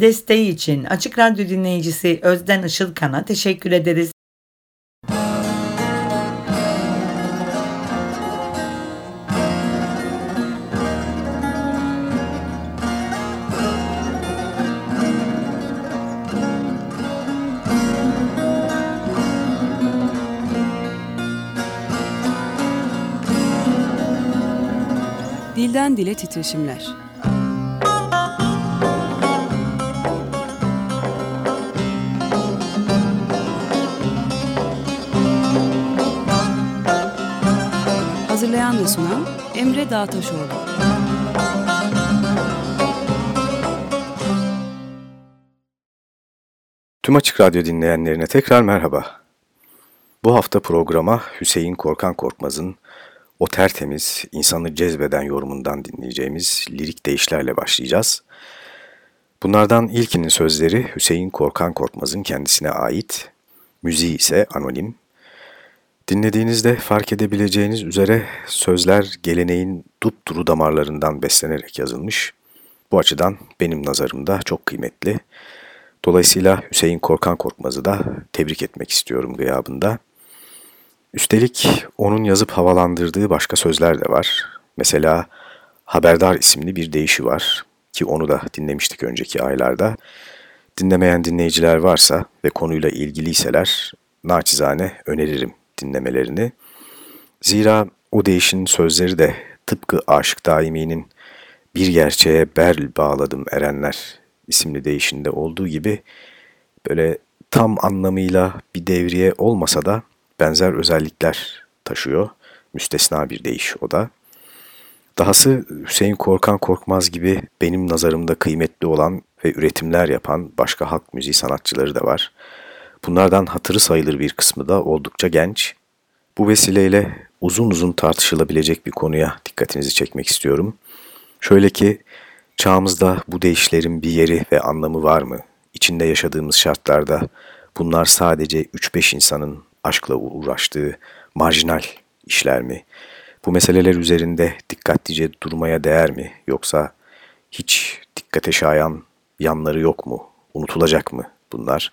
Desteği için Açık Radyo dinleyicisi Özden Işılkan'a teşekkür ederiz. Dilden Dile Titreşimler Hazırlayan ve sunan Emre Dağtaşoğlu. Tüm Açık Radyo dinleyenlerine tekrar merhaba. Bu hafta programa Hüseyin Korkan Korkmaz'ın o tertemiz, insanı cezbeden yorumundan dinleyeceğimiz lirik deyişlerle başlayacağız. Bunlardan ilkinin sözleri Hüseyin Korkan Korkmaz'ın kendisine ait, müziği ise anonim, Dinlediğinizde fark edebileceğiniz üzere sözler geleneğin dupduru damarlarından beslenerek yazılmış. Bu açıdan benim nazarımda çok kıymetli. Dolayısıyla Hüseyin Korkan Korkmaz'ı da tebrik etmek istiyorum gıyabında. Üstelik onun yazıp havalandırdığı başka sözler de var. Mesela Haberdar isimli bir deyişi var ki onu da dinlemiştik önceki aylarda. Dinlemeyen dinleyiciler varsa ve konuyla ilgiliyseler naçizane öneririm dinlemelerini. Zira o değişin sözleri de tıpkı Aşık Daimi'nin Bir Gerçeğe Berl Bağladım Erenler isimli değişinde olduğu gibi böyle tam anlamıyla bir devriye olmasa da benzer özellikler taşıyor. Müstesna bir değiş o da. Dahası Hüseyin Korkan Korkmaz gibi benim nazarımda kıymetli olan ve üretimler yapan başka halk müziği sanatçıları da var. Bunlardan hatırı sayılır bir kısmı da oldukça genç. Bu vesileyle uzun uzun tartışılabilecek bir konuya dikkatinizi çekmek istiyorum. Şöyle ki, çağımızda bu değişlerin bir yeri ve anlamı var mı? İçinde yaşadığımız şartlarda bunlar sadece 3-5 insanın aşkla uğraştığı marjinal işler mi? Bu meseleler üzerinde dikkatlice durmaya değer mi? Yoksa hiç dikkate şayan yanları yok mu? Unutulacak mı bunlar?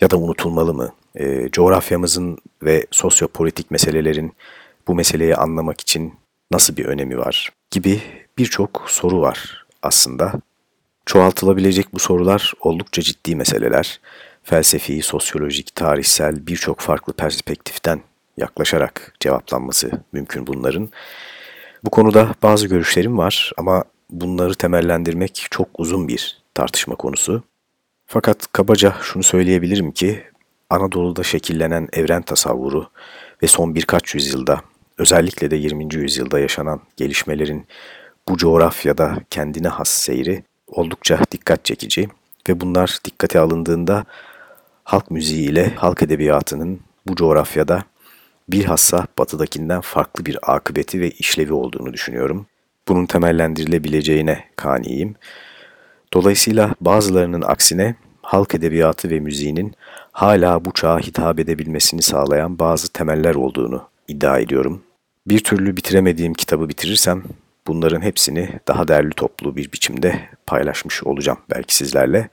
Ya da unutulmalı mı? e, coğrafyamızın ve sosyopolitik meselelerin bu meseleyi anlamak için nasıl bir önemi var gibi birçok soru var aslında. Çoğaltılabilecek bu sorular oldukça ciddi meseleler. Felsefi, sosyolojik, tarihsel birçok farklı perspektiften yaklaşarak cevaplanması mümkün bunların. Bu konuda bazı görüşlerim var ama bunları temellendirmek çok uzun bir tartışma konusu. Fakat kabaca şunu söyleyebilirim ki Anadolu'da şekillenen evren tasavvuru ve son birkaç yüzyılda, özellikle de 20. yüzyılda yaşanan gelişmelerin bu coğrafyada kendine has seyri oldukça dikkat çekici ve bunlar dikkate alındığında halk müziği ile halk edebiyatının bu coğrafyada bilhassa batıdakinden farklı bir akıbeti ve işlevi olduğunu düşünüyorum. Bunun temellendirilebileceğine kaniyim. Dolayısıyla bazılarının aksine halk edebiyatı ve müziğinin hala bu çağa hitap edebilmesini sağlayan bazı temeller olduğunu iddia ediyorum. Bir türlü bitiremediğim kitabı bitirirsem bunların hepsini daha değerli toplu bir biçimde paylaşmış olacağım belki sizlerle.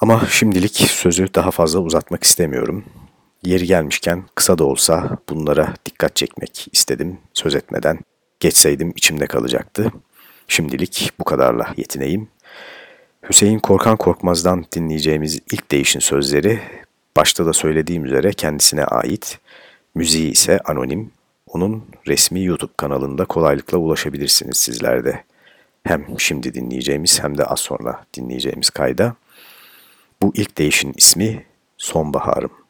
Ama şimdilik sözü daha fazla uzatmak istemiyorum. Yeri gelmişken kısa da olsa bunlara dikkat çekmek istedim söz etmeden. Geçseydim içimde kalacaktı. Şimdilik bu kadarla yetineyim. Hüseyin Korkan Korkmaz'dan dinleyeceğimiz ilk değişin sözleri başta da söylediğim üzere kendisine ait, müziği ise anonim. Onun resmi YouTube kanalında kolaylıkla ulaşabilirsiniz sizler de. Hem şimdi dinleyeceğimiz hem de az sonra dinleyeceğimiz kayda. Bu ilk değişin ismi Sonbaharım.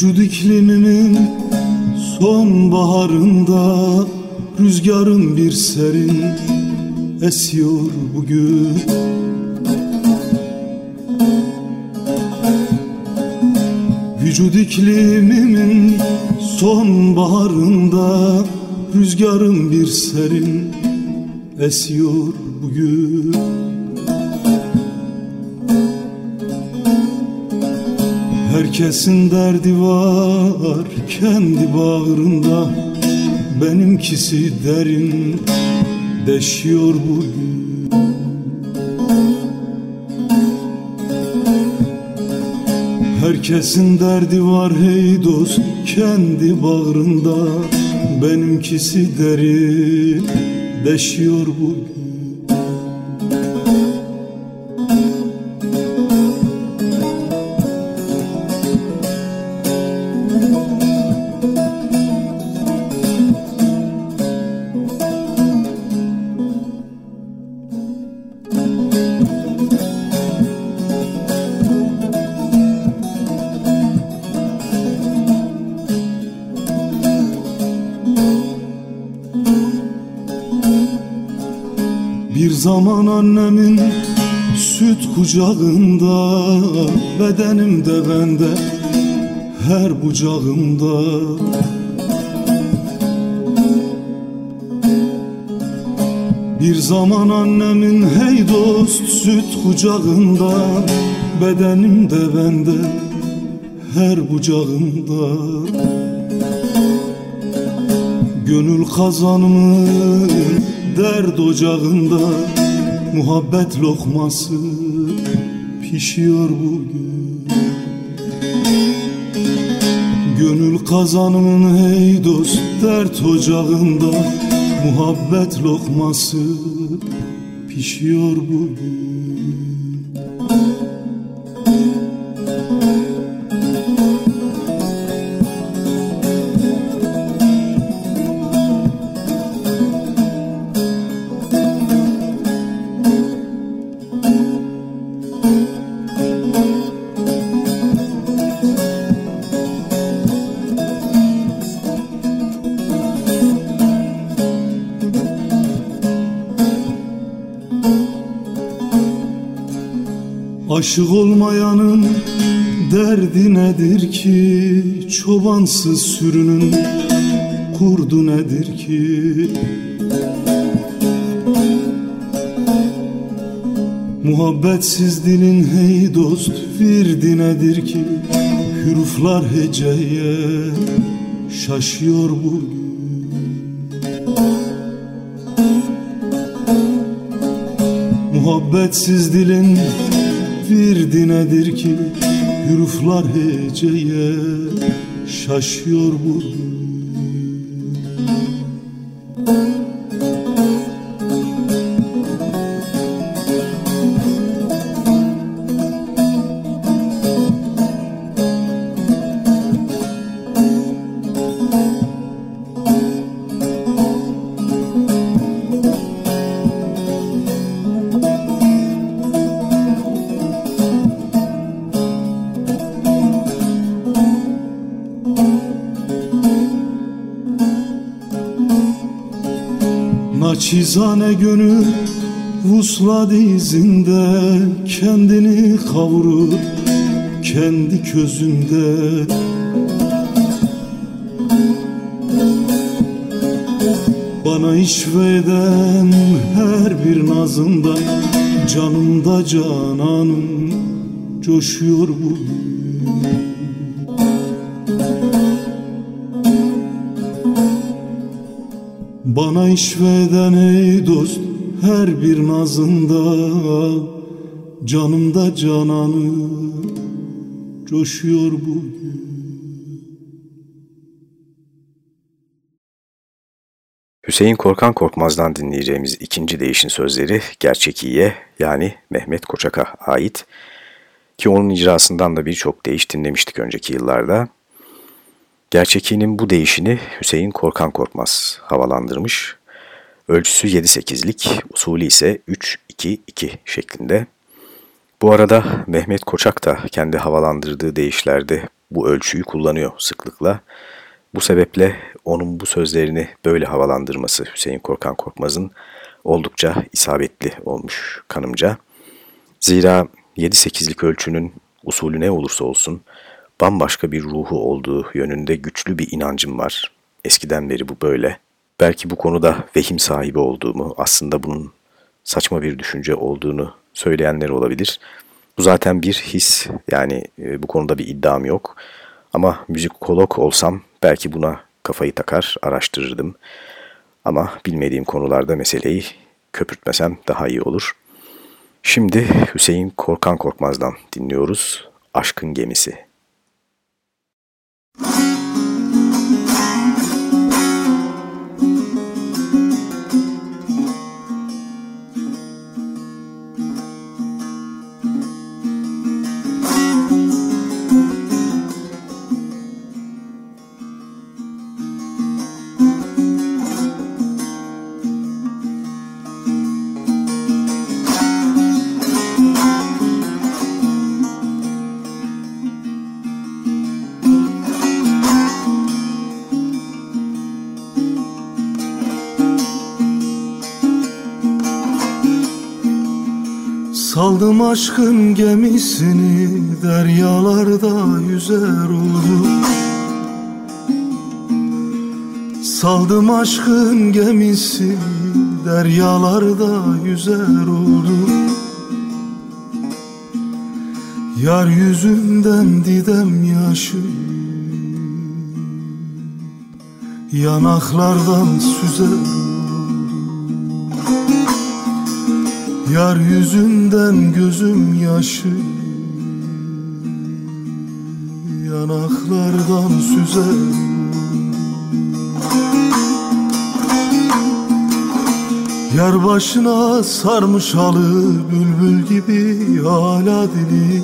Vücud iklimimin sonbaharında Rüzgarın bir serin esiyor bugün. Vücut iklimimin sonbaharında Rüzgarın bir serin esiyor bugün Herkesin derdi var kendi bağrında. Benimkisi derin deşiyor bugün. Herkesin derdi var hey dost kendi bağrında. Benimkisi derin deşiyor bugün Bir zaman annemin süt kucağında Bedenimde bende her bucağımda. Bir zaman annemin hey dost süt kucağında Bedenimde bende her bucağımda. Gönül kazanımı derd ocağında Muhabbet lokması pişiyor bugün. Gönül kazanımın hey dost dert ocağında Muhabbet lokması pişiyor bugün Aşık olmayanın derdi nedir ki? Çobansız sürünün kurdu nedir ki? Muhabbetsiz dilin hey dost virdi nedir ki? Hüruflar heceye şaşıyor bugün. Muhabbetsiz dilin virdi nedir ki? Hüruflar heceye şaşıyor bugün Naçizane gönül vuslat izinde Kendini kavurur kendi közünde. Bana işveden her bir nazında Canımda cananım coşuyor bugün Bana işveden ey dost her bir nazında Canımda cananı coşuyor bugün Hüseyin Korkan Korkmaz'dan dinleyeceğimiz ikinci değişin sözleri Gerçekiye yani Mehmet Koçak'a ait ki onun icrasından da birçok değiş dinlemiştik önceki yıllarda. Gerçeki'nin bu değişini Hüseyin Korkan Korkmaz havalandırmış. Ölçüsü 7-8'lik, usulü ise 3-2-2 şeklinde. Bu arada Mehmet Koçak da kendi havalandırdığı değişlerde bu ölçüyü kullanıyor sıklıkla. Bu sebeple onun bu sözlerini böyle havalandırması Hüseyin Korkan Korkmaz'ın oldukça isabetli olmuş kanımca. Zira 7-8'lik ölçünün usulü ne olursa olsun bambaşka bir ruhu olduğu yönünde güçlü bir inancım var. Eskiden beri bu böyle. Belki bu konuda vehim sahibi olduğumu, aslında bunun saçma bir düşünce olduğunu söyleyenler olabilir. Bu zaten bir his, yani e, bu konuda bir iddiam yok. Ama müzikolog olsam belki buna kafayı takar, araştırırdım. Ama bilmediğim konularda meseleyi köpürtmesem daha iyi olur. Şimdi Hüseyin Korkan Korkmaz'dan dinliyoruz. Aşkın Gemisi. Bye. Saldım aşkın gemisini deryalarda yüzer oldum Saldım aşkın gemisi deryalarda yüzer oldum Yar yüzünden didem yaşı Yanaklardan süzer Yar yüzünden gözüm yaşı Yanaklardan süzer Yar başına sarmış halı Bülbül gibi hala dili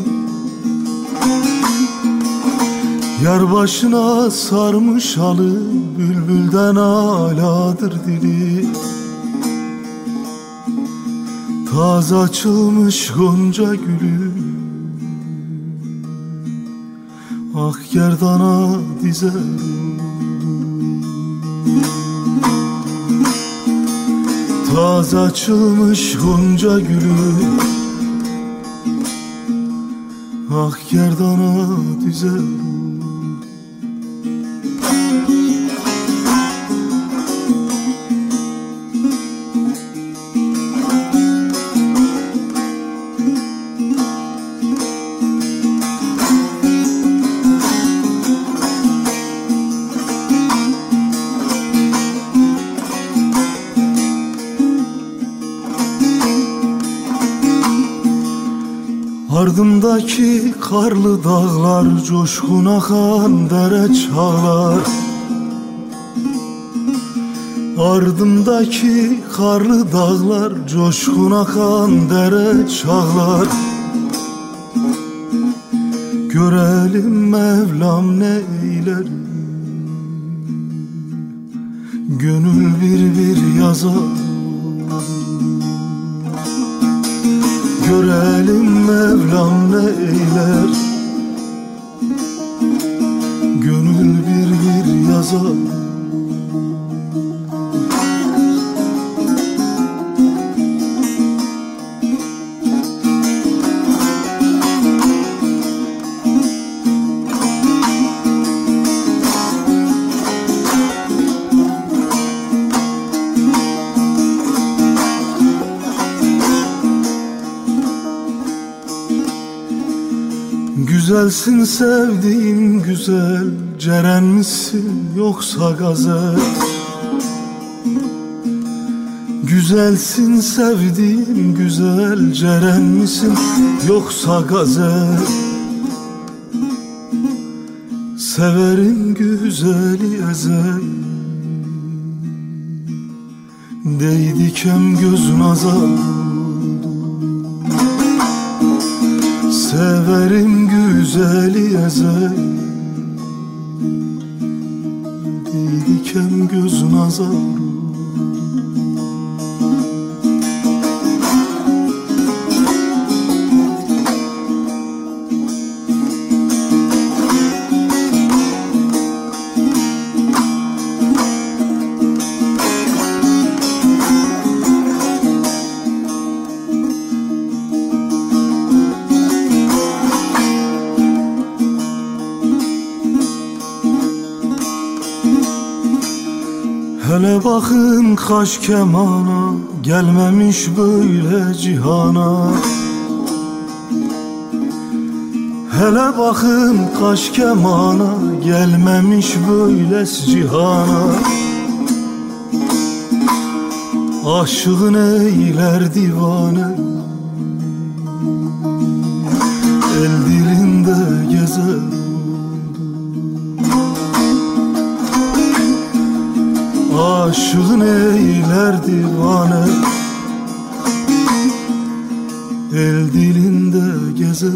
Yar başına sarmış halı Bülbülden aladır dili Taze açılmış gonca gülü. Ah gerdana dizer Taze açılmış gonca gülü. Ah gerdana dizer Ardımdaki karlı dağlar Coşkun akan dere çağlar. Ardımdaki karlı dağlar Coşkun akan dere çağlar. Görelim Mevlam ne eyler Gönül bir bir yazar Görelim Mevlam ne eyler Gönül bir bir yazar Güzelsin sevdiğim güzel Ceren misin yoksa gazel? Güzelsin sevdiğim güzel Ceren misin yoksa gazel? Severim güzeli ezel. Değdikem göz nazar Severim güzeli ezel Diken göz nazar Hele bakın kaş kemana Gelmemiş böyle cihana. Hele bakın kaş kemana Gelmemiş böyle cihana. Aşığın eyler divane. El dilinde gezer Aşığın eyler divane El dilinde gezer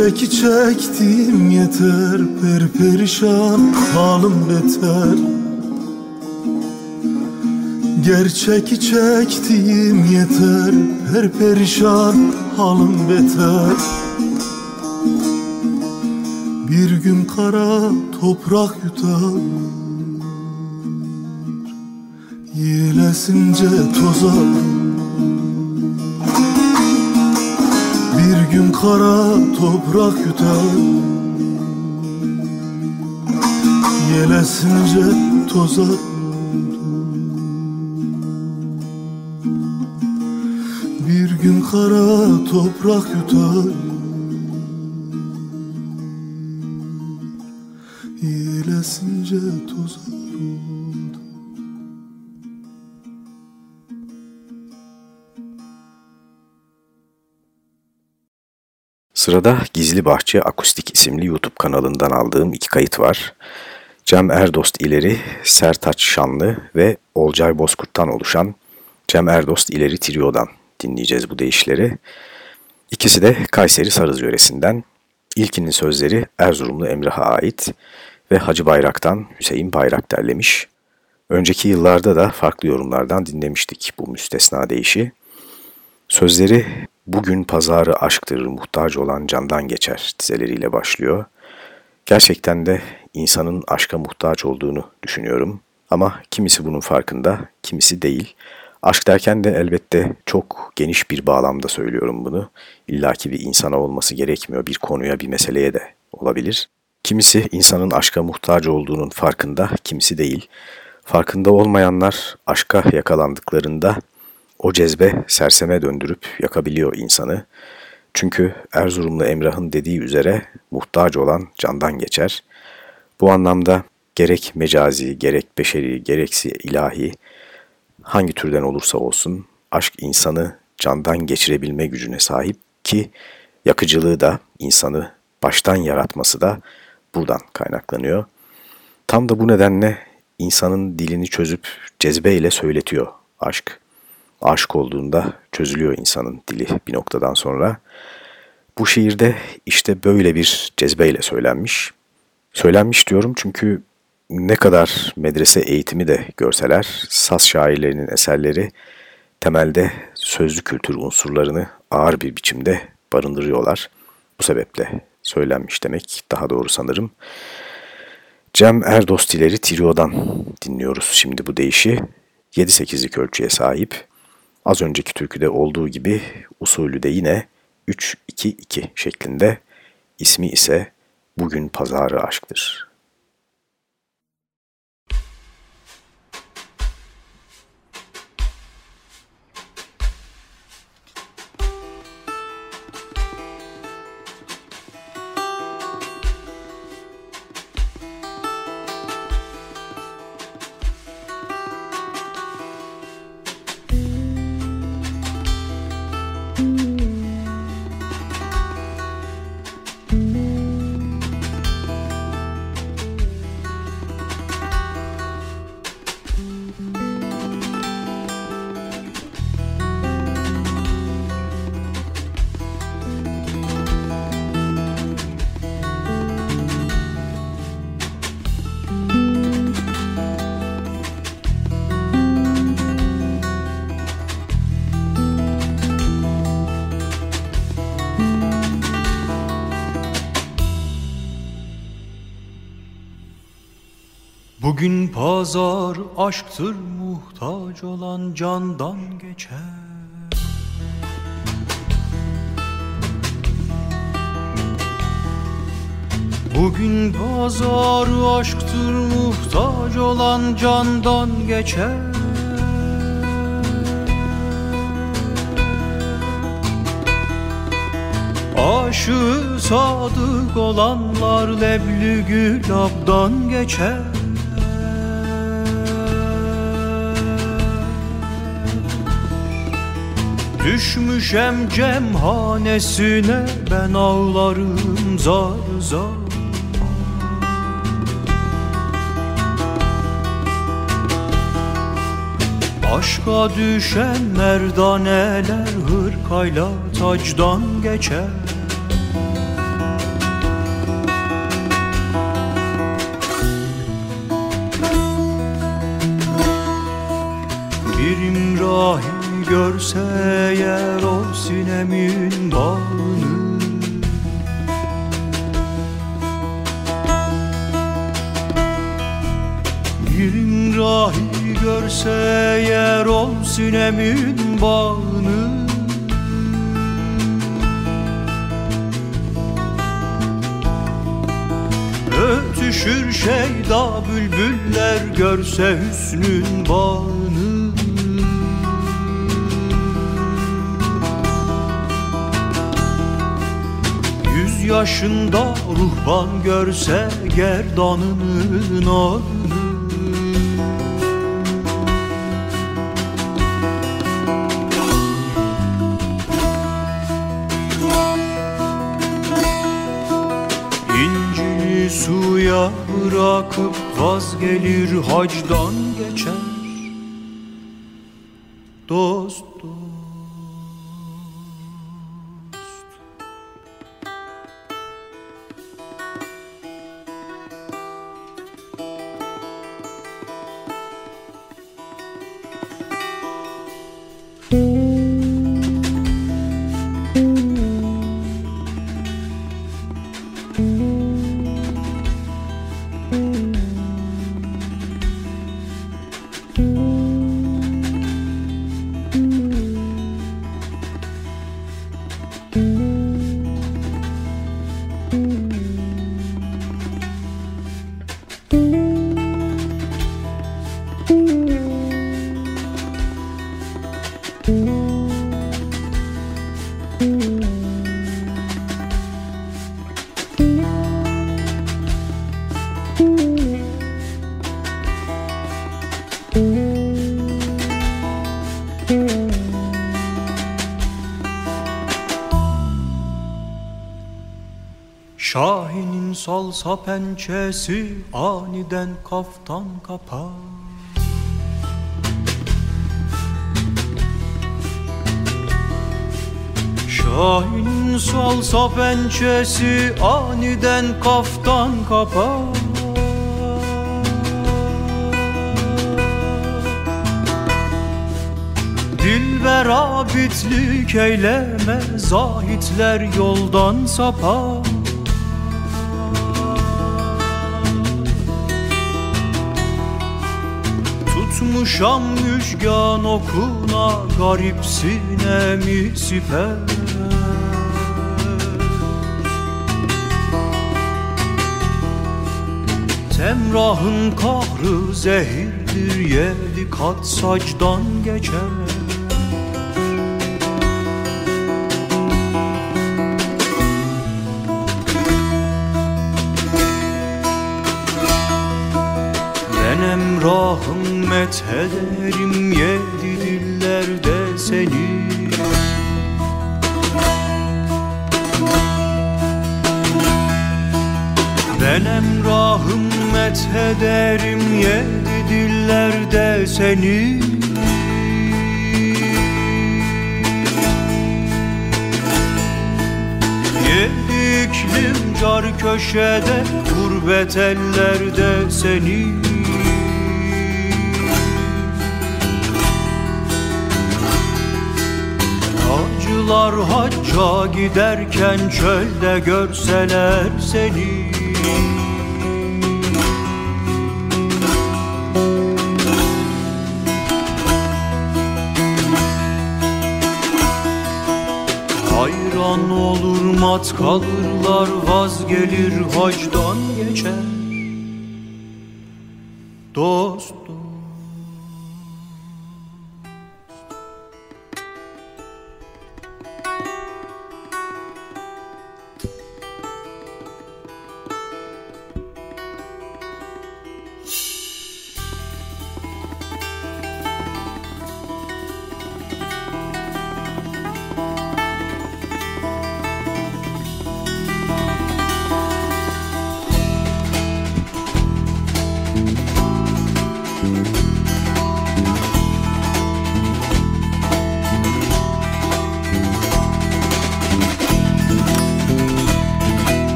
Gerçek çektim yeter Perperişan halim beter. Gerçek çektim yeter Perperişan halim beter. Bir gün kara toprak yutar. Yelesince tozar Gün kara toprak yutar. Yelesince tozar Bir gün kara toprak yutar. Yelesince tozar Sırada Gizli Bahçe Akustik isimli YouTube kanalından aldığım iki kayıt var. Cem Erdost ileri Sertaç Şanlı ve Olcay Bozkurt'tan oluşan Cem Erdost ileri Trio'dan dinleyeceğiz bu deyişleri. İkisi de Kayseri Sarız yöresinden. İlkinin sözleri Erzurumlu Emrah'a ait ve Hacı Bayrak'tan Hüseyin Bayrak derlemiş. Önceki yıllarda da farklı yorumlardan dinlemiştik bu müstesna deyişi. Sözleri bugün pazarı aşktır muhtaç olan candan geçer dizeleriyle başlıyor. Gerçekten de insanın aşka muhtaç olduğunu düşünüyorum. Ama kimisi bunun farkında, kimisi değil. Aşk derken de elbette çok geniş bir bağlamda söylüyorum bunu. İlla ki bir insana olması gerekmiyor, bir konuya, bir meseleye de olabilir. Kimisi insanın aşka muhtaç olduğunun farkında, kimisi değil. Farkında olmayanlar aşka yakalandıklarında o cezbe serseme döndürüp yakabiliyor insanı. Çünkü Erzurumlu Emrah'ın dediği üzere muhtaç olan candan geçer. Bu anlamda gerek mecazi, gerek beşeri, gerekse ilahi hangi türden olursa olsun aşk insanı candan geçirebilme gücüne sahip ki yakıcılığı da insanı baştan yaratması da buradan kaynaklanıyor. Tam da bu nedenle insanın dilini çözüp cezbeyle söyletiyor aşk. Aşık olduğunda çözülüyor insanın dili bir noktadan sonra. Bu şiirde işte böyle bir cezbeyle söylenmiş. Söylenmiş diyorum çünkü ne kadar medrese eğitimi de görseler, Saz şairlerinin eserleri temelde sözlü kültür unsurlarını ağır bir biçimde barındırıyorlar. Bu sebeple söylenmiş demek daha doğru sanırım. Cem Erdostileri Trio'dan dinliyoruz şimdi bu deyişi. 7-8'lik ölçüye sahip. Az önceki türküde olduğu gibi usulü de yine 3-2-2 şeklinde. İsmi ise Bugün Pazarı Aşktır. Pazar aşktır muhtaç olan candan geçer. Bugün pazar aşktır muhtaç olan candan geçer. Aşığı sadık olanlar lebli gülabdan geçer Düşmüşem cemhanesine ben ağlarım zar zar. Aşka düşen merdaneler hırkayla tacdan geçer görse eğer o sinemin bağını Bir imrahi görse eğer o sinemin bağını. Ötüşür şeyda bülbüller görse hüsnün bağını yaşında ruhban görse gerdanının İncili suya bırakıp vazgelir hacdan Salsa pençesi aniden kaftan kapar. Şahin'in salsa pençesi aniden kaftan kapar. Dilber abidlik eyleme Zahitler yoldan sapar Tutmuşam müjgan okuna Garip sinemi siper Temrahın kahrı zehirdir Yedi kat sacdan geçer methederim Yedi dillerde seni. Ben emrahım methederim Yedi dillerde seni. Yedi iklim köşede Gurbet ellerde seni Yolcular hacca giderken çölde görseler seni. Hayran olur mat kalırlar vazgelir hacdan geçer.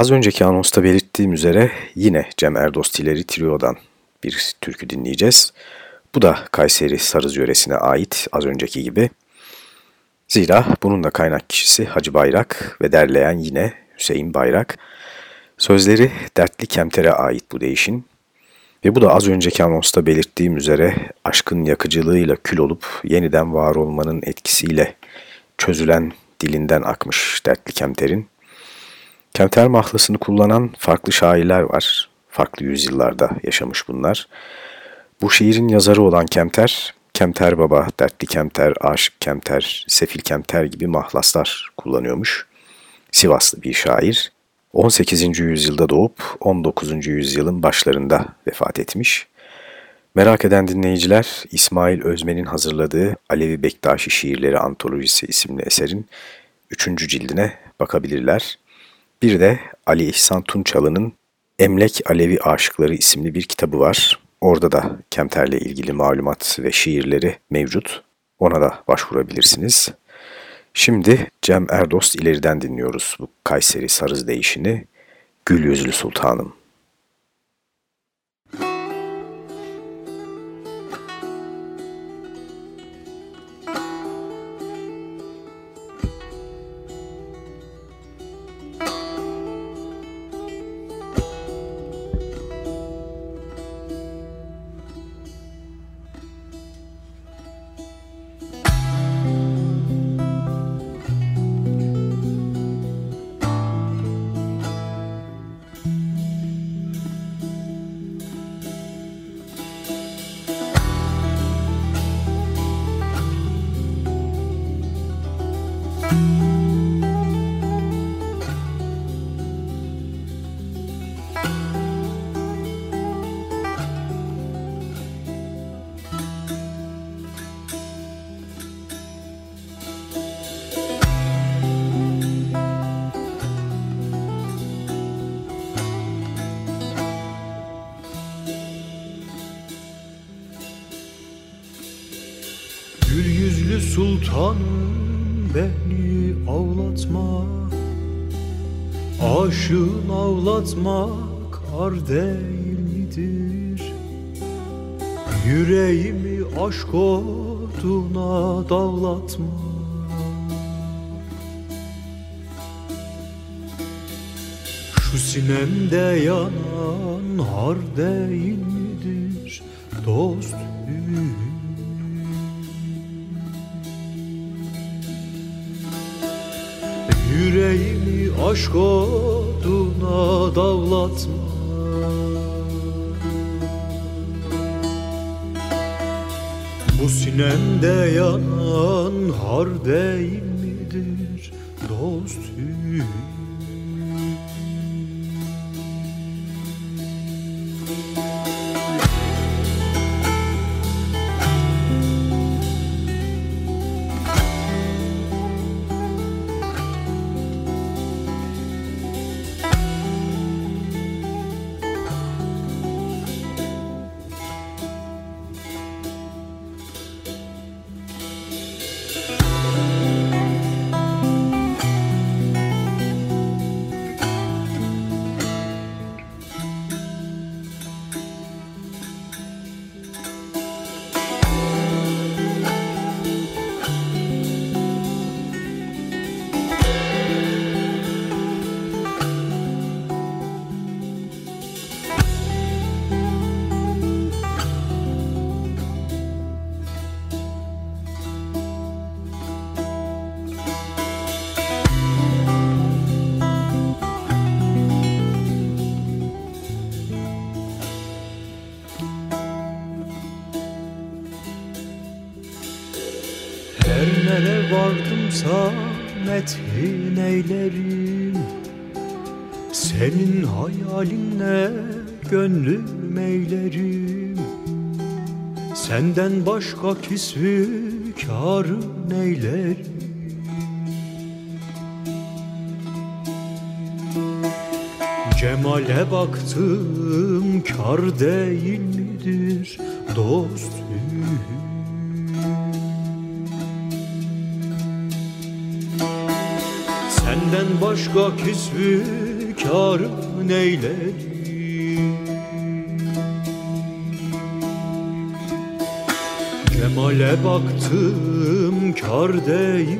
Az önceki anonsta belirttiğim üzere yine Cem Erdostileri Trio'dan bir türkü dinleyeceğiz. Bu da Kayseri Sarız yöresine ait az önceki gibi. Zira bunun da kaynak kişisi Hacı Bayrak ve derleyen yine Hüseyin Bayrak. Sözleri Dertli Kemter'e ait bu değişin. Ve bu da az önceki anonsta belirttiğim üzere aşkın yakıcılığıyla kül olup yeniden var olmanın etkisiyle çözülen dilinden akmış Dertli Kemter'in. Kemter mahlasını kullanan farklı şairler var. Farklı yüzyıllarda yaşamış bunlar. Bu şiirin yazarı olan Kemter, Kemter Baba, Dertli Kemter, Aşık Kemter, Sefil Kemter gibi mahlaslar kullanıyormuş. Sivaslı bir şair. 18. yüzyılda doğup 19. yüzyılın başlarında vefat etmiş. Merak eden dinleyiciler İsmail Özmen'in hazırladığı Alevi Bektaşi Şiirleri Antolojisi isimli eserin 3. cildine bakabilirler. Bir de Ali İhsan Tunçalı'nın Emlek Alevi Aşıkları isimli bir kitabı var. Orada da Kemter'le ilgili malumat ve şiirleri mevcut. Ona da başvurabilirsiniz. Şimdi Cem Erdost ileriden dinliyoruz bu Kayseri Sarız değişini. Gül Yüzlü Sultanım. Yüreğimi aşk oduna davlatma. Bu sinemde yanan har değil midir dost Kisvi karın eylerim Cemale baktım kar değil midir dost Senden başka kisvi karın eylerim Cemale baktım kar değil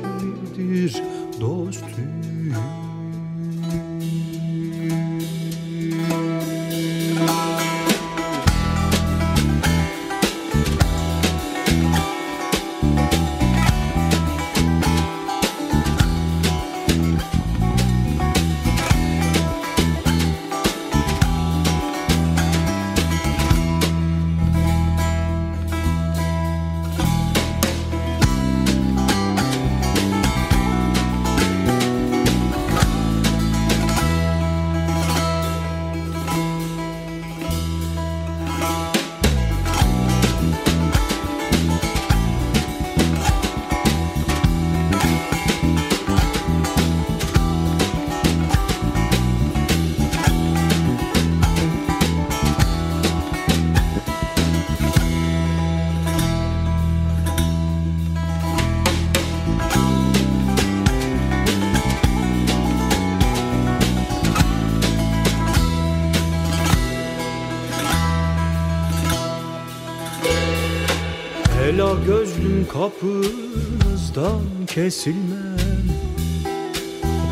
kesilmem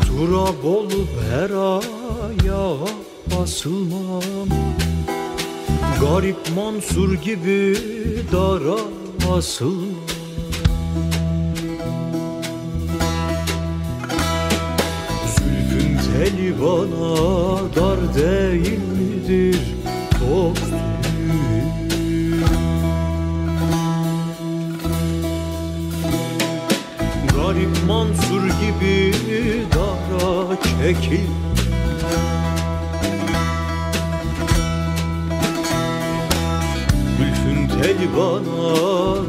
Turab olup her ayağa basılmam. Garip Mansur gibi dara asılmam Zülfün teli bana dar değil midir dost Mansur gibi dara çekil. Gülfün teli bana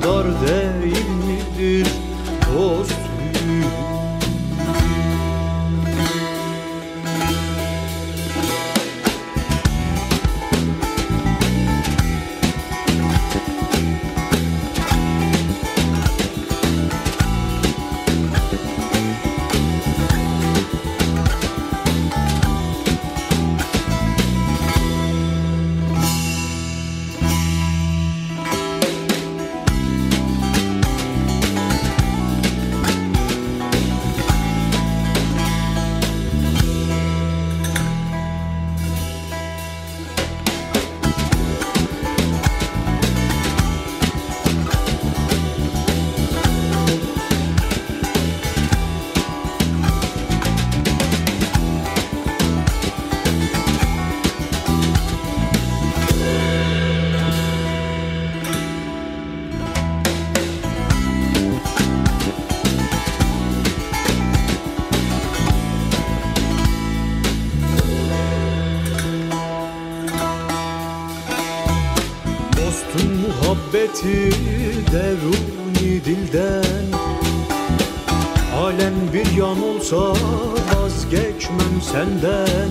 senden.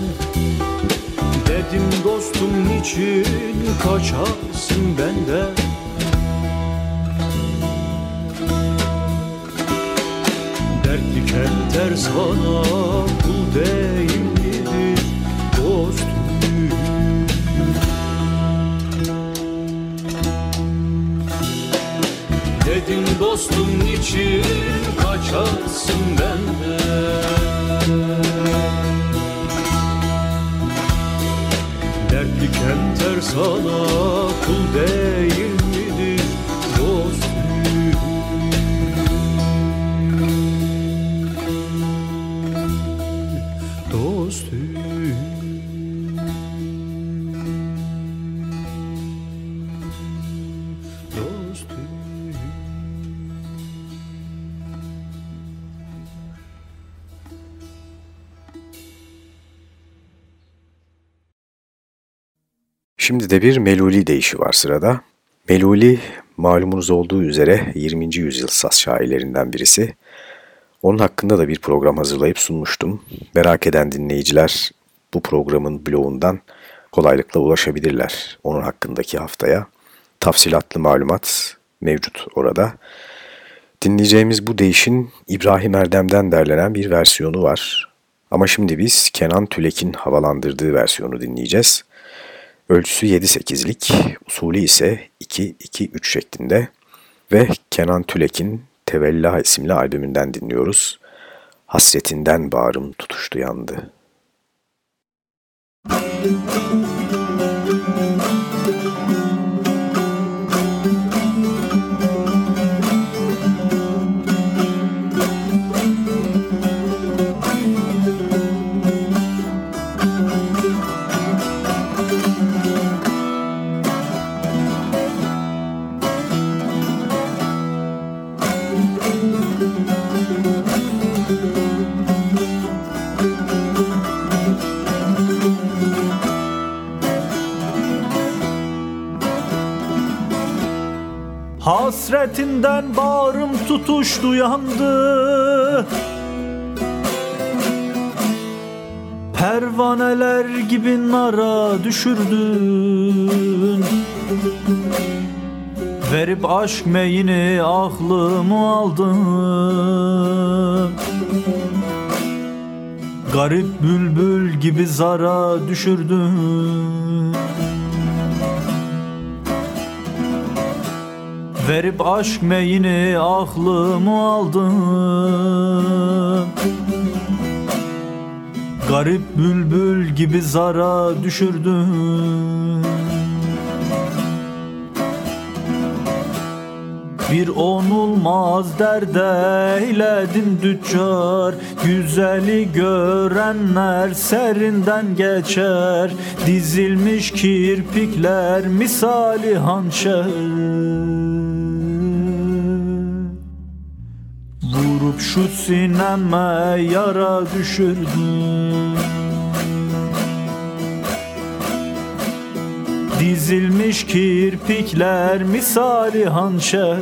Dedim dostum niçin kaçarsın benden? Dertli kenter sana kul değil midir dostum. Dedim dostum niçin kaçarsın benden kenter sana kul değil Şimdi de bir Meluli deyişi var sırada. Meluli malumunuz olduğu üzere 20. yüzyıl saz şairlerinden birisi. Onun hakkında da bir program hazırlayıp sunmuştum. Merak eden dinleyiciler bu programın bloğundan kolaylıkla ulaşabilirler onun hakkındaki haftaya. Tafsilatlı malumat mevcut orada. Dinleyeceğimiz bu deyişin İbrahim Erdem'den derlenen bir versiyonu var. Ama şimdi biz Kenan Tülek'in havalandırdığı versiyonu dinleyeceğiz. Ölçüsü 7-8'lik, usulü ise 2-2-3 şeklinde ve Kenan Tülek'in Tevella isimli albümünden dinliyoruz. Hasretinden bağrım tutuştu yandı. Müzik Hasretinden bağrım tutuştu yandı. Pervaneler gibi nara düşürdün. Verip aşk meyini aklımı aldın. Garip bülbül gibi zara düşürdün Verip aşk meyini aklımı aldın. Garip bülbül gibi zara düşürdün. Bir onulmaz derde eyledin düccar Güzeli görenler serinden geçer. Dizilmiş kirpikler misali hançer şu sineme yara düşürdün Dizilmiş kirpikler misali hançer.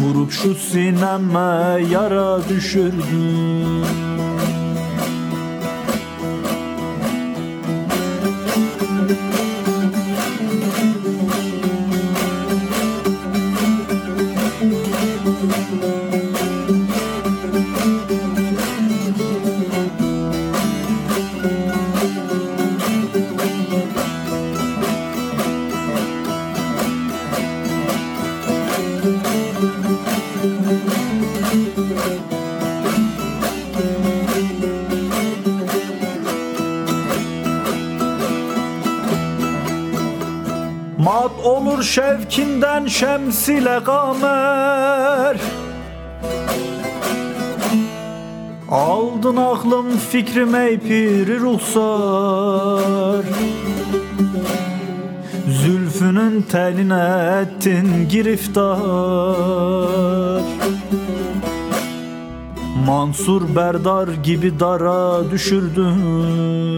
Vurup şu sineme yara düşürdün şevkinden şems ile kamer. Aldın aklım fikrim ey piri ruhsar. Zülfünün teline ettin giriftar. Mansur Berdar gibi dara düşürdün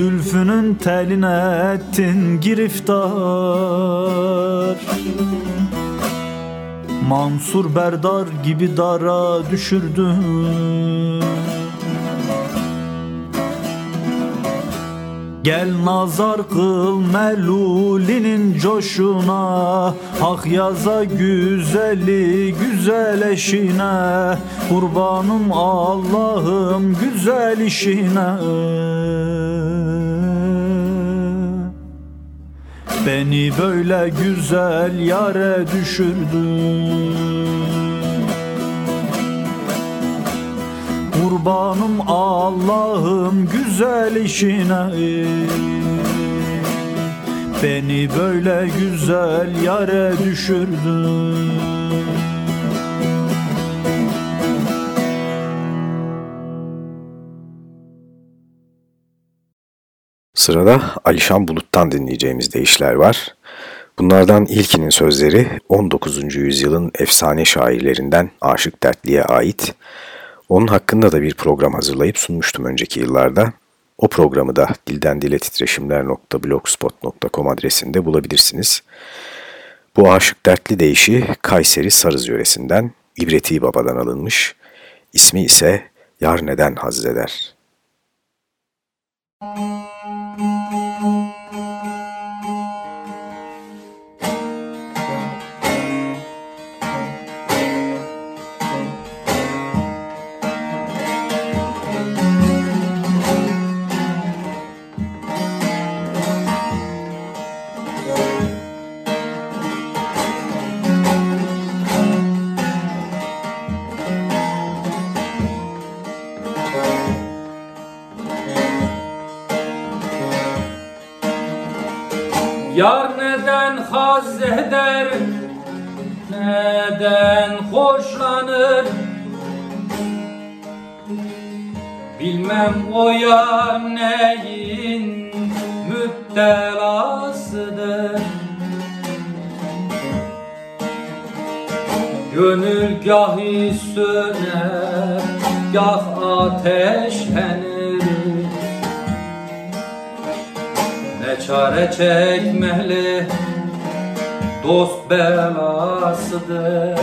Zülfünün teline ettin giriftar. Mansur Berdar gibi dara düşürdün Gel nazar kıl melulinin coşuna Hak yaza güzeli güzel eşine. Kurbanım Allah'ım güzel işine. Beni böyle güzel yare düşürdün Kurbanım Allah'ım güzel işine Beni böyle güzel yare düşürdün Sırada Alişan Bulut'tan dinleyeceğimiz deyişler var. Bunlardan ilkinin sözleri 19. yüzyılın efsane şairlerinden Aşık Dertli'ye ait. Onun hakkında da bir program hazırlayıp sunmuştum önceki yıllarda. O programı da dilden dile titreşimler.blogspot.com adresinde bulabilirsiniz. Bu aşık dertli deyişi Kayseri Sarız yöresinden İbreti Baba'dan alınmış. İsmi ise Yar Neden Hazzeder. Müzik Yar neden haz eder? Neden hoşlanır? Bilmem o yar neyin müptelasıdır. Gönül gahi söner, gah ateşlenir çare çekmeli. Dost belasıdır.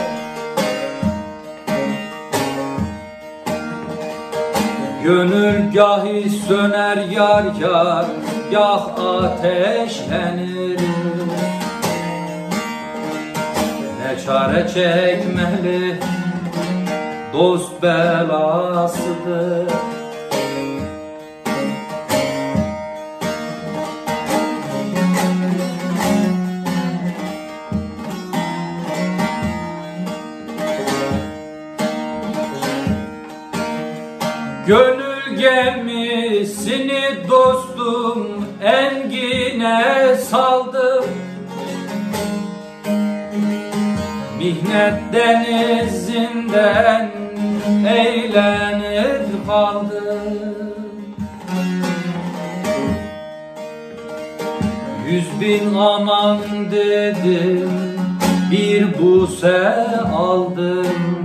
Gönül gahi söner yar yar Gah ateşlenir. Ne çare çekmeli Dost belasıdır Gönül gemisini dostum engine saldım. Mihnet denizinden eğlenir kaldım. Yüz bin aman dedim bir buse aldım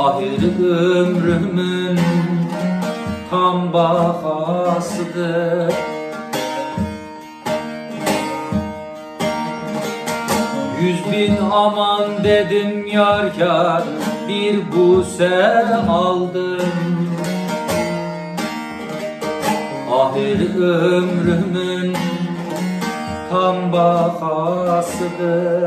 ahir ömrümün tam bahasıdır. Yüz bin aman dedim yar yar bir bu ser aldım. Ahir ömrümün tam bahasıdır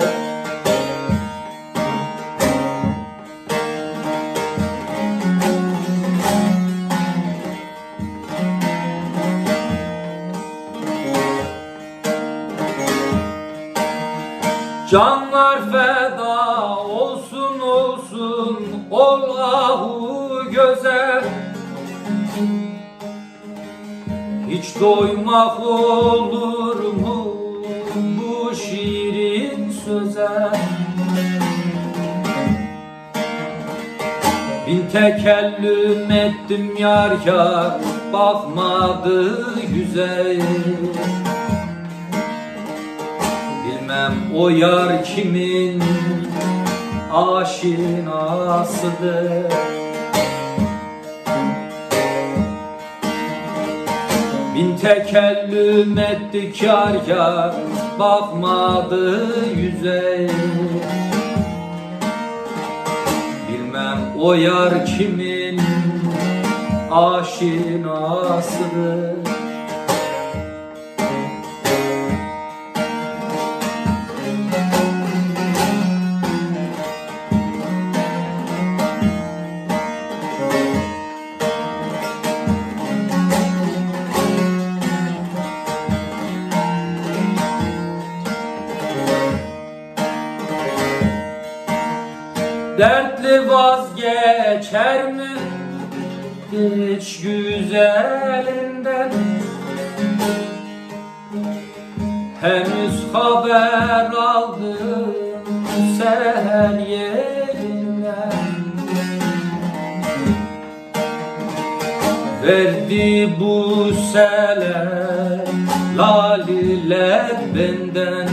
Canlar feda olsun olsun Allahu göze. Hiç doymak olur mu bu şiirin söze? Bin tekellüm ettim yar yar bakmadı yüze o yar kimin aşinasıdır? Bin tekellüm etti kar yar Bakmadı yüze. Bilmem o yar kimin aşinasıdır vazgeçer mi? Hiç güzelinden. Henüz haber aldım seher yerinden Verdi bu seler laliler benden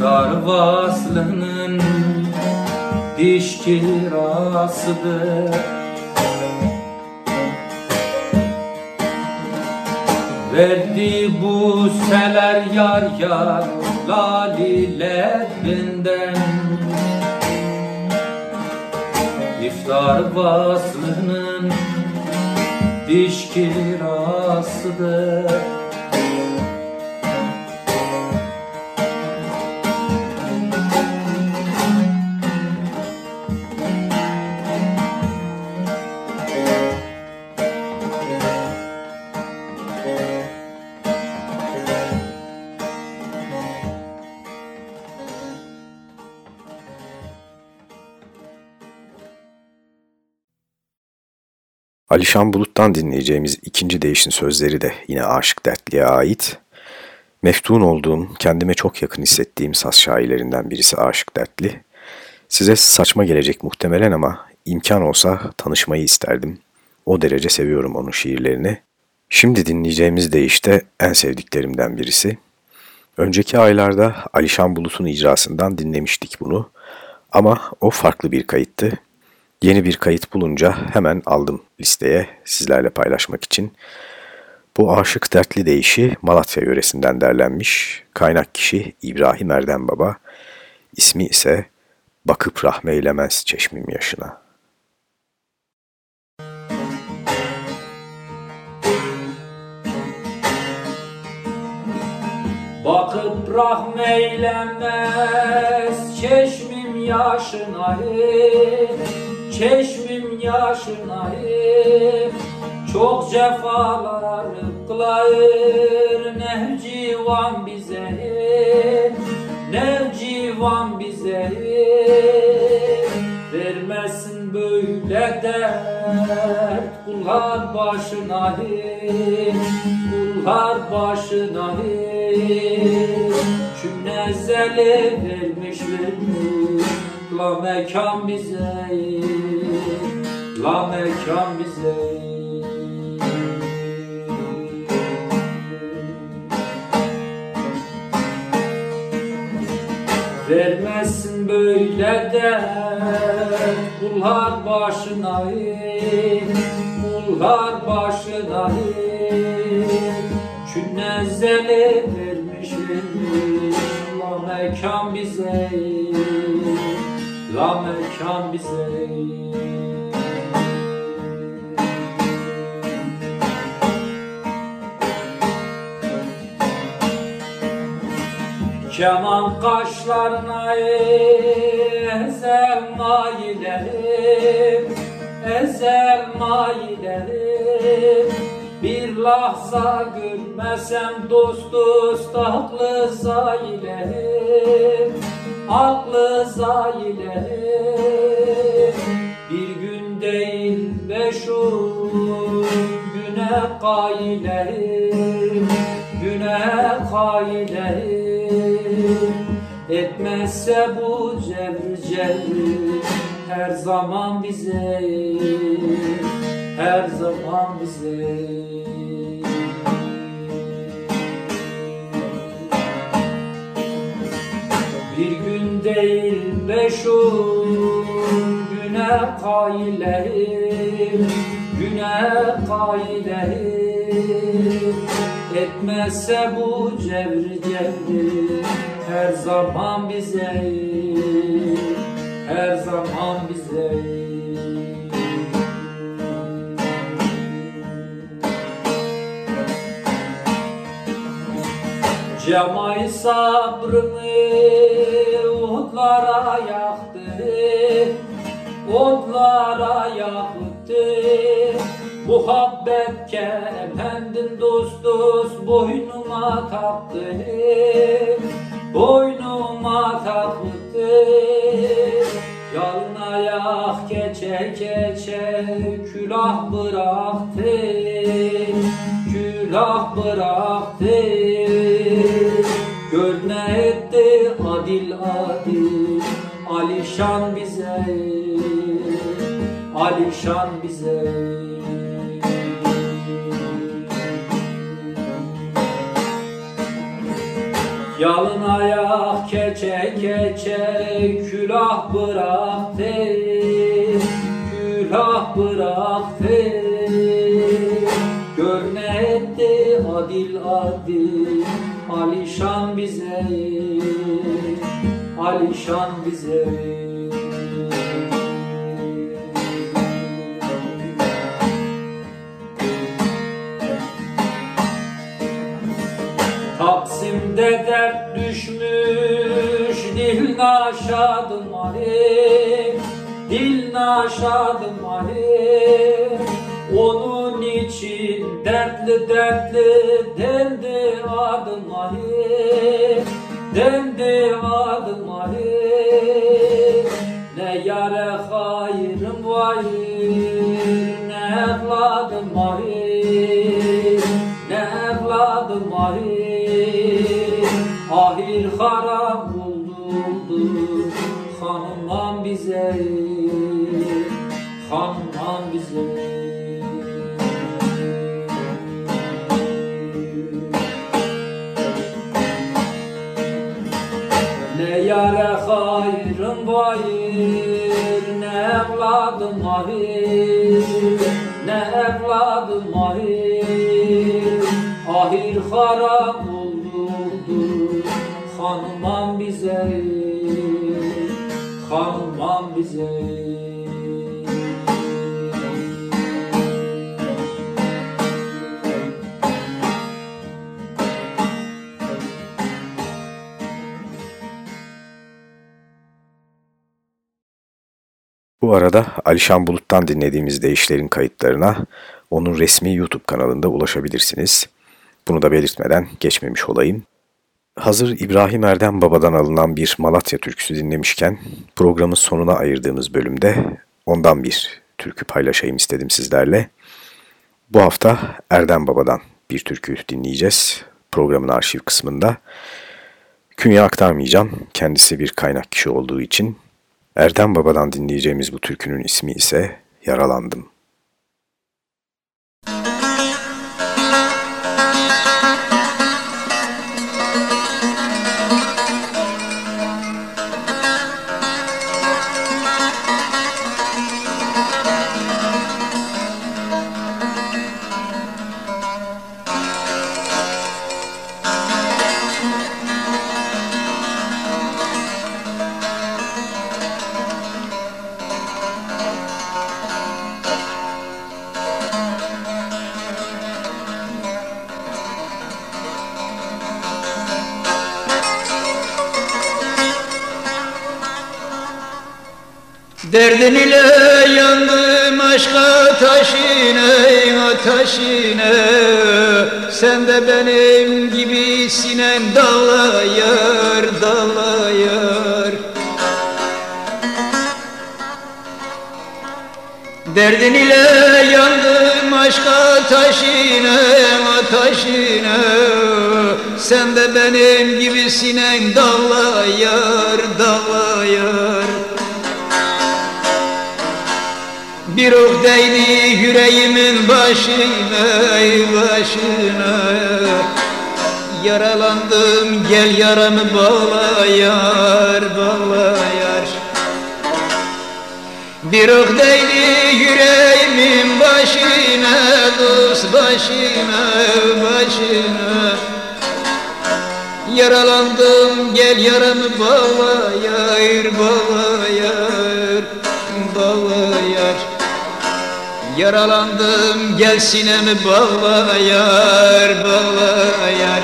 İftar vaslının diş kirasıdır Verdi bu seler yar yar lalilerinden İftar vaslının diş kirasıdır Alişan Bulut'tan dinleyeceğimiz ikinci değişin sözleri de yine Aşık Dertli'ye ait. Meftun olduğum, kendime çok yakın hissettiğim saz şairlerinden birisi Aşık Dertli. Size saçma gelecek muhtemelen ama imkan olsa tanışmayı isterdim. O derece seviyorum onun şiirlerini. Şimdi dinleyeceğimiz deyişte en sevdiklerimden birisi. Önceki aylarda Alişan Bulut'un icrasından dinlemiştik bunu. Ama o farklı bir kayıttı. Yeni bir kayıt bulunca hemen aldım listeye sizlerle paylaşmak için. Bu aşık dertli deyişi Malatya yöresinden derlenmiş. Kaynak kişi İbrahim Erdem Baba. İsmi ise Bakıp rahmeylemez çeşmim yaşına. Bakıp rahmeylemez çeşmim yaşına Çeşmim yaşına Çok cefalar kılayır. Nevcivan bize Nevcivan bize Vermesin böyle dert Kullar başına Kullar başına Cümlezeli vermiş vermiş La mekan bize La mekan bize. Vermezsin böyle de Kullar başına Kullar başına Künnezeli vermiş vermiş La mekan bize La mekan bize. Keman kaşlarına ezel mailerim Ezel mailerim Bir lahza görmesem dost dost aklı zayilerim Aklı zayilerim. Bir gün değil beş on güne kailerim. Güne kailerim. Etmezse bu cevr cevr Her zaman bize Her zaman bize değil beş on güne kailerim Güne kailerim. Etmezse bu cevr cevr her zaman bize her zaman bize. Cemay sabrımı otlara yaktı Otlara yaktı. Muhabbet kemendin dost dost boynuma taktı. Boynuma taktı. Yalın ayak geçe geçe külah bıraktı. Külah bıraktı Gör ne etti adil adil? Alişan bize. Alişan bize. Yalın ayak keçe keçe külah bıraktı. Külah bıraktı. Gör ne etti adil adil Alişan bize Alişan bize. Taksim'de dert düşmüş Dil naşadım Ali. Dil naşadım Ali Onun için dertli dertli Dendi adım Ali Dendi adım Ali Ne yare hayrım var Ne evladım var Ne evladım var. Ahir harap oldu Hanımam bize ahir Ne evladım ahir Ahir harap oldu Hanımam bize. Hanımam bize Bu arada Alişan Bulut'tan dinlediğimiz deyişlerin kayıtlarına onun resmi YouTube kanalında ulaşabilirsiniz. Bunu da belirtmeden geçmemiş olayım. Hazır İbrahim Erdem Baba'dan alınan bir Malatya türküsü dinlemişken programın sonuna ayırdığımız bölümde ondan bir türkü paylaşayım istedim sizlerle. Bu hafta Erdem Baba'dan bir türkü dinleyeceğiz programın arşiv kısmında. Künye aktarmayacağım. Kendisi bir kaynak kişi olduğu için. Erdem Baba'dan dinleyeceğimiz bu türkünün ismi ise Yaralandım. Derdin ile yandım aşk ateşine, ateşine Sen de benim gibi sinen dalayar, dalayar Derdin ile yandım aşk ateşine, ateşine Sen de benim gibi sinen dalayar, dalayar Bir ok değdi yüreğimin başına, başına. Yaralandım gel yaramı bağlayar, bağlayar Bir ok değdi yüreğimin başına, dost başına, başına. Yaralandım gel yaramı bağlayar, bağlayar, bağlayar Yaralandım gel sinemi bağlayar, bağlayar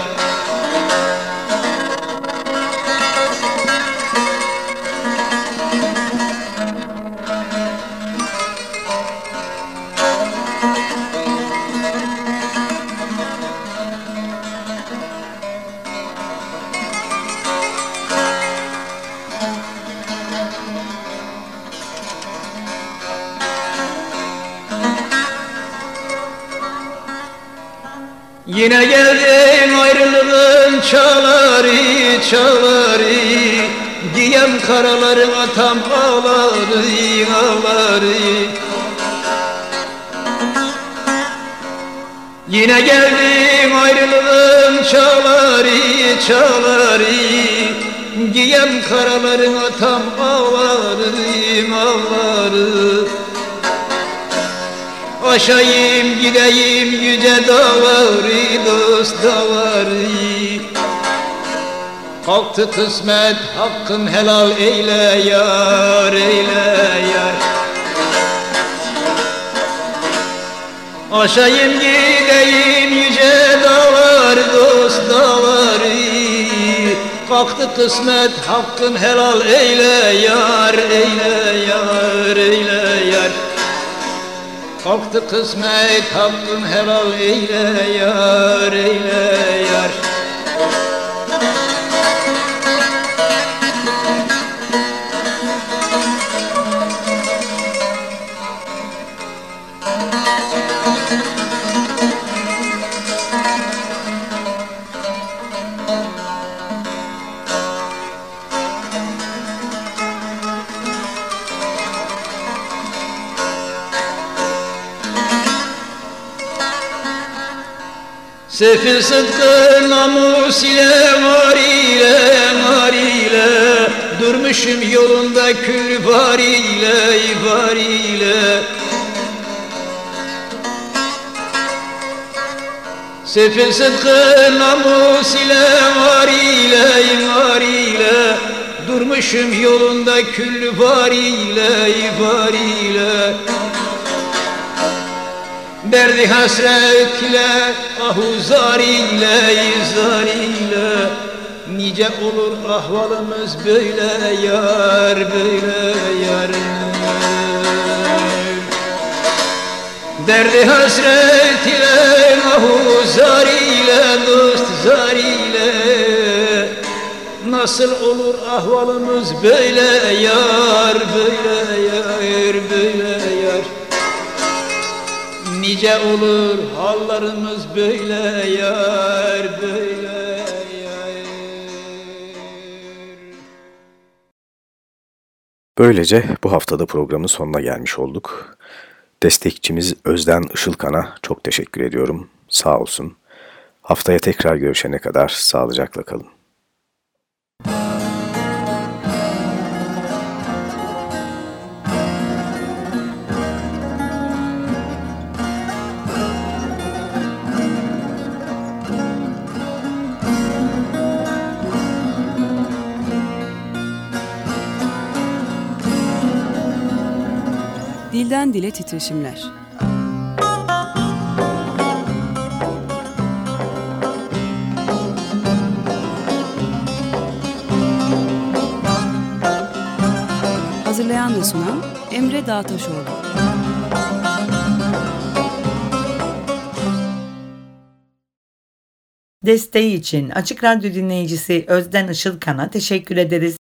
Yine geldim ayrılığın çaları çaları Diyem karalarım atam ağları ağları. Yine geldim ayrılığın çağları çağları. Giyem karaların atam ağlarım ağlarım Aşayım gideyim yüce dağları dost dağları Kalktı kısmet hakkım helal eyle yar eyle yar. Aşayım gideyim yüce dağlar dost dağları Kalktı kısmet hakkın helal eyle yar eyle yar eyle yar Kalktı kısmet hakkın helal eyle yar eyle yar Sefil sıdkı namus ile var ile var ile. Durmuşum yolunda kül var ile var ile. Sefil sıdkı namus ile var ile var ile. Durmuşum yolunda kül var ile var ile. Derdi hasret ile ahu zar ile zar ile. Nice olur ahvalımız böyle yar böyle yar Derdi hasret ile ahu zar ile dost zar ile. Nasıl olur ahvalımız böyle yar böyle yar böyle Nice olur hallarımız böyle yar böyle Böylece bu haftada programın sonuna gelmiş olduk. Destekçimiz Özden Işılkan'a çok teşekkür ediyorum. Sağ olsun. Haftaya tekrar görüşene kadar sağlıcakla kalın. Dilden dile titreşimler. Hazırlayan ve sunan Emre Dağtaşoğlu. Desteği için Açık Radyo dinleyicisi Özden Işılkan'a teşekkür ederiz.